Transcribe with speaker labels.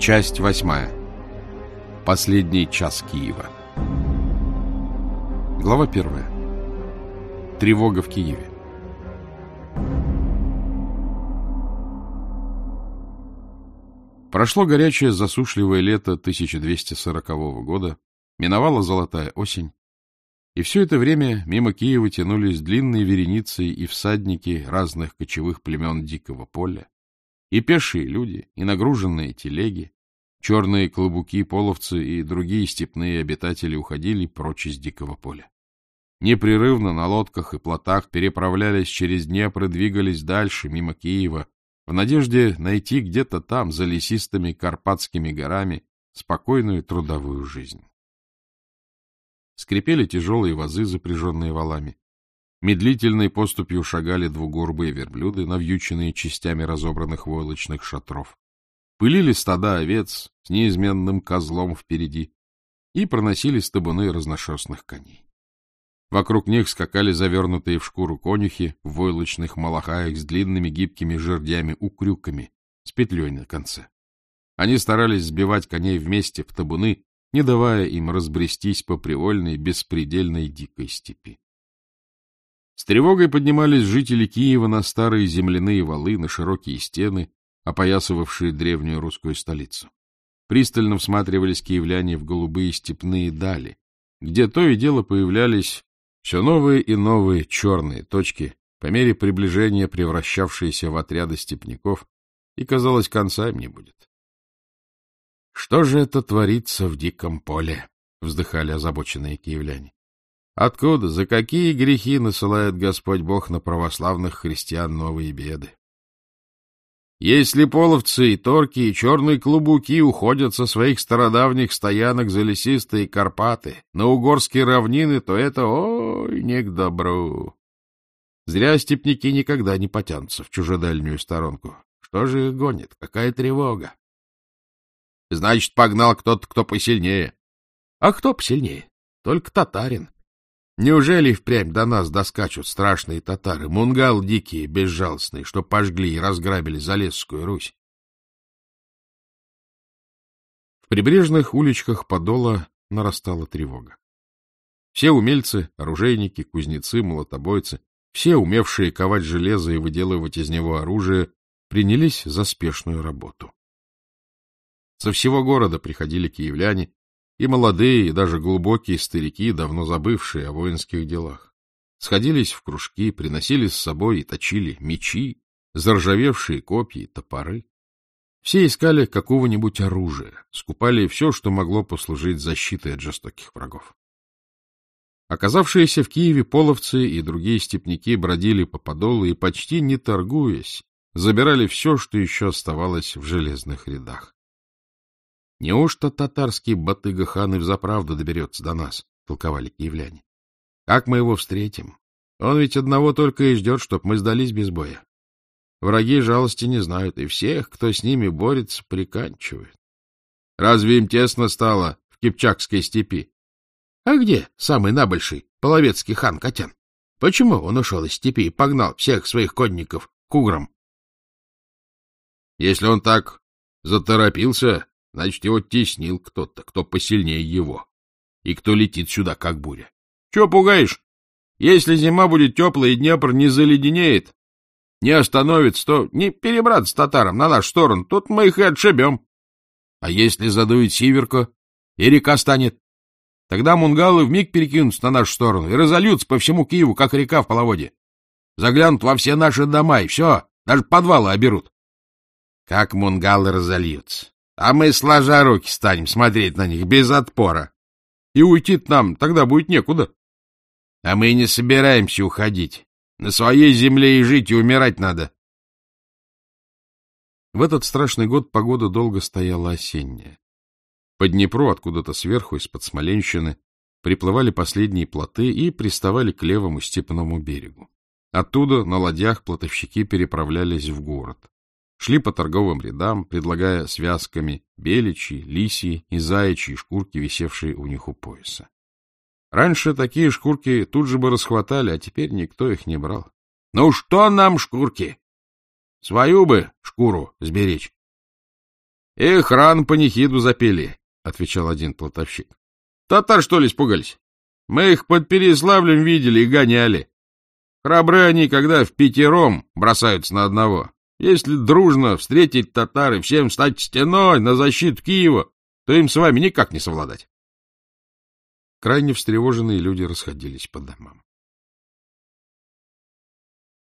Speaker 1: Часть восьмая. Последний час Киева. Глава первая. Тревога в Киеве. Прошло горячее засушливое лето 1240 года, миновала золотая осень, и все это время мимо Киева тянулись длинные вереницы и всадники разных кочевых племен Дикого поля, и пешие люди, и нагруженные телеги, черные клобуки, половцы и другие степные обитатели уходили прочь из Дикого поля. Непрерывно на лодках и плотах переправлялись через Днепр и двигались дальше, мимо Киева, в надежде найти где-то там, за лесистыми Карпатскими горами, спокойную трудовую жизнь. Скрипели тяжелые вазы, запряженные валами. Медлительной поступью шагали двугорбые верблюды, навьюченные частями разобранных войлочных шатров. Пылили стада овец с неизменным козлом впереди и проносились табуны разношерстных коней. Вокруг них скакали завернутые в шкуру конюхи в войлочных малахаях с длинными гибкими жердями-укрюками с петлей на конце. Они старались сбивать коней вместе в табуны, не давая им разбрестись по привольной, беспредельной дикой степи. С тревогой поднимались жители Киева на старые земляные валы, на широкие стены, опоясывавшие древнюю русскую столицу. Пристально всматривались киевляне в голубые степные дали, где то и дело появлялись все новые и новые черные точки, по мере приближения превращавшиеся в отряды степняков, и, казалось, конца им не будет. — Что же это творится в диком поле? — вздыхали озабоченные киевляне. — Откуда, за какие грехи насылает Господь Бог на православных христиан новые беды? Если половцы и торки и черные клубуки уходят со своих стародавних стоянок за лесистые Карпаты, на угорские равнины, то это, ой, не к добру. Зря степняки никогда не потянутся в чужедальнюю сторонку. Что же их гонит? Какая тревога? Значит, погнал кто-то, кто посильнее. А кто посильнее? Только татарин. Неужели впрямь до нас доскачут страшные татары, мунгал дикие, безжалостные, что пожгли и разграбили Залесскую Русь? В прибрежных уличках Подола нарастала тревога. Все умельцы, оружейники, кузнецы, молотобойцы, все, умевшие ковать железо и выделывать из него оружие, принялись за спешную работу. Со всего города приходили киевляне, и молодые, и даже глубокие старики, давно забывшие о воинских делах. Сходились в кружки, приносили с собой и точили мечи, заржавевшие копья и топоры. Все искали какого-нибудь оружия, скупали все, что могло послужить защитой от жестоких врагов. Оказавшиеся в Киеве половцы и другие степняки бродили по подолу и, почти не торгуясь, забирали все, что еще оставалось в железных рядах. — Неужто татарский батыга-хан и взаправду доберется до нас? — толковали киевляне. — Как мы его встретим? Он ведь одного только и ждет, чтоб мы сдались без боя. Враги жалости не знают, и всех, кто с ними борется, приканчивают. Разве им тесно стало в Кипчакской степи? А где самый набольший, половецкий хан Катян? Почему он ушел из степи и погнал всех своих конников к уграм? Если он так заторопился, Значит, его теснил кто-то, кто посильнее его, и кто летит сюда, как буря. Чего пугаешь? Если зима будет теплая и Днепр не заледенеет, не остановится, то не перебраться татарам на нашу сторону, тут мы их и отшибем. А если задует сиверка, и река станет, тогда мунгалы вмиг перекинутся на нашу сторону и разольются по всему Киеву, как река в половоде. Заглянут во все наши дома, и все, даже подвалы оберут. Как мунгалы разольются? А мы, сложа руки, станем смотреть на них без отпора. И уйти нам тогда будет некуда. А мы не собираемся уходить. На своей земле и жить, и умирать надо. В этот страшный год погода долго стояла осенняя. По Днепру откуда-то сверху, из-под Смоленщины, приплывали последние плоты и приставали к левому степному берегу. Оттуда на ладьях плотовщики переправлялись в город шли по торговым рядам, предлагая связками беличьи, лисьи и заячьи шкурки, висевшие у них у пояса. Раньше такие шкурки тут же бы расхватали, а теперь никто их не брал. — Ну что нам шкурки? Свою бы шкуру сберечь. — Эх, ран панихиду запели, — отвечал один платовщик. — Татар, что ли, испугались? Мы их под Переславлем видели и гоняли. Храбры они, когда в пятером бросаются на одного. Если дружно встретить татар и всем стать стеной на защиту Киева, то им с вами никак не совладать. Крайне встревоженные люди расходились по домам.